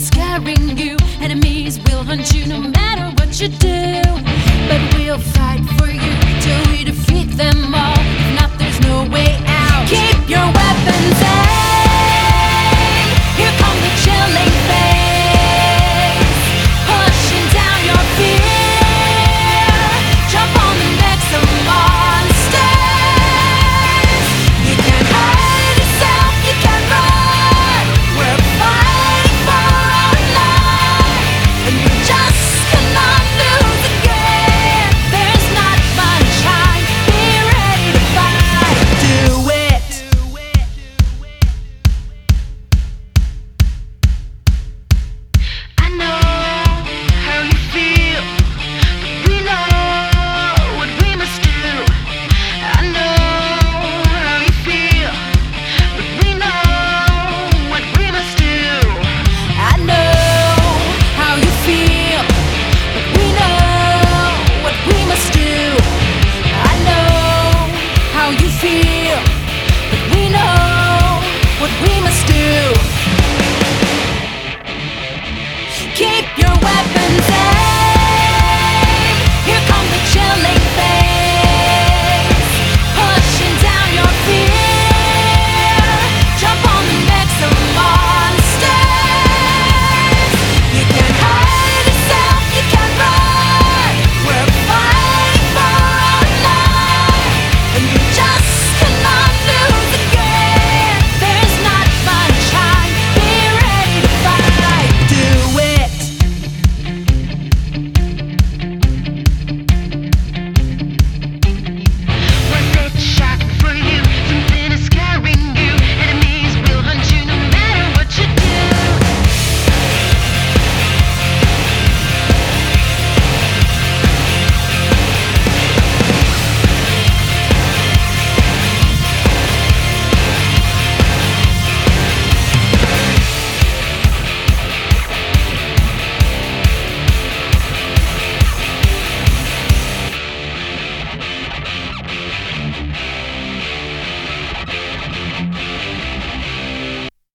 scaring you.